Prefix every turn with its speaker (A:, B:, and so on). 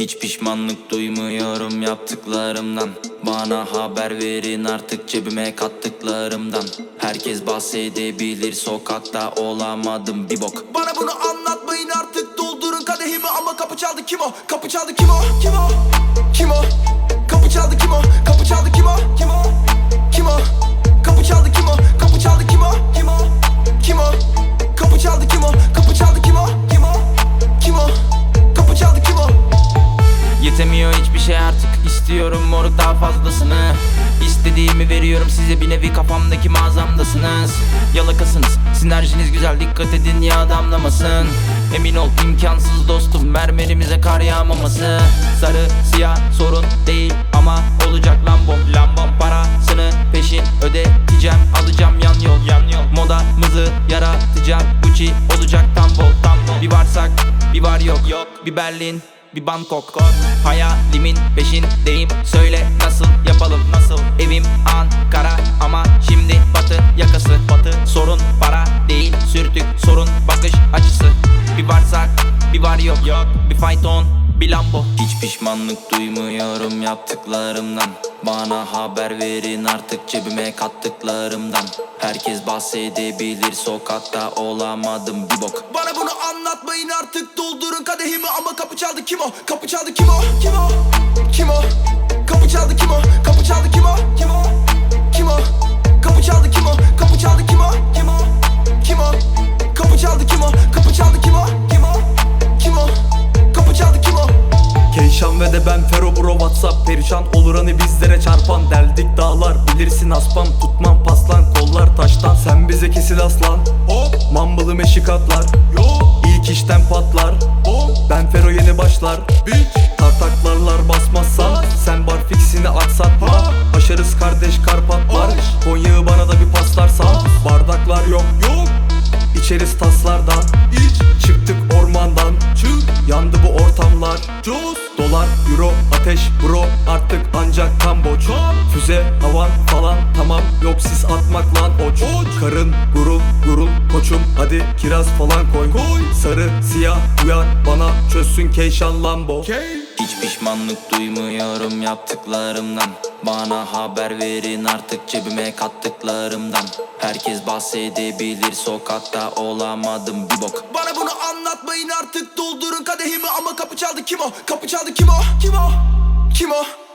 A: Hiç pişmanlık duymuyorum yaptıklarımdan. Bana haber verin artık cebime kattıklarımdan. Herkes bahsedebilir sokakta olamadım. Bir bok.
B: Bana bunu anlatmayın artık. Doldurun kadehimi ama kapı çaldı. Kim o? Kapı çaldı. Kim o? Kim o?
A: Şey artık istiyorum moruk daha fazlasını. İstediğimi veriyorum size bir nevi kafamdaki mağazamdasınız. Yalakasınız sinerjiniz güzel dikkat edin ya damlamasın. Emin ol imkansız dostum mermerimize kar yağmaması. Sarı siyah sorun değil ama olacak Lambo Lambom parasını peşin ödeteceğim alacağım yan yol yan yol. Modamızı yaratacağım Gucci olacak tam bol tam bol Bir varsak bir var yok yok. Bir Berlin bir Bangkok. Hayalimin peşindeyim. Söyle nasıl yapalım nasıl? Evim Ankara ama şimdi batı yakası. Batı sorun para değil sürtük sorun bakış açısı. Bir varsak bir var yok. Yok. Bir fayton bir Lambo. Hiç pişmanlık duymuyorum yaptıklarımdan Bana haber verin artık cebime kattıklarımdan Herkes bahsedebilir sokakta olamadım bir bok
B: Bana bunu anlatmayın artık doldurun kadehimi ama kapı çaldı kim o? Kapı çaldı kim o? Kim o? Kim o? Kapı çaldı kim o?
C: Perişan olur hani bizlere çarpan. Deldik dağlar bilirsin aspan. Tutmam paslan kollar taştan. Sen bize kesil aslan. Hop. Mambılı meşik atlar. Yo İlk işten patlar. Hop. Ben Fero yeni başlar. Bitch. Tartaklarlar basmazsan Sen bar fixini aksatma. Aşarız kardeş Karpatlar. Konya'yı bana da bir paslarsan Bardaklar yok. Yok. İçeriz taslardan. İç. Çıktık ormandan. Çık. Yandı bu ortamlar Cos Dolar, euro, ateş, bro Artık ancak Kamboç Füze, havan falan tamam Yok sis atmak lan oç Karın, gurul, gurul Koçum hadi kiraz falan koy. Sarı, siyah uyar bana Çözsün Keyşan Lambo
A: Hiç pişmanlık duymuyorum yaptıklarımdan Bana haber verin artık cebime kattıklarımdan Herkes bahsedebilir sokakta olamadım bir bok
B: Bana bunu anlatmayın artık doldurun kadehimi ama kapı çaldı kim o? Kapı çaldı kim o? Kim o? Kim o?